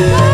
Yeah.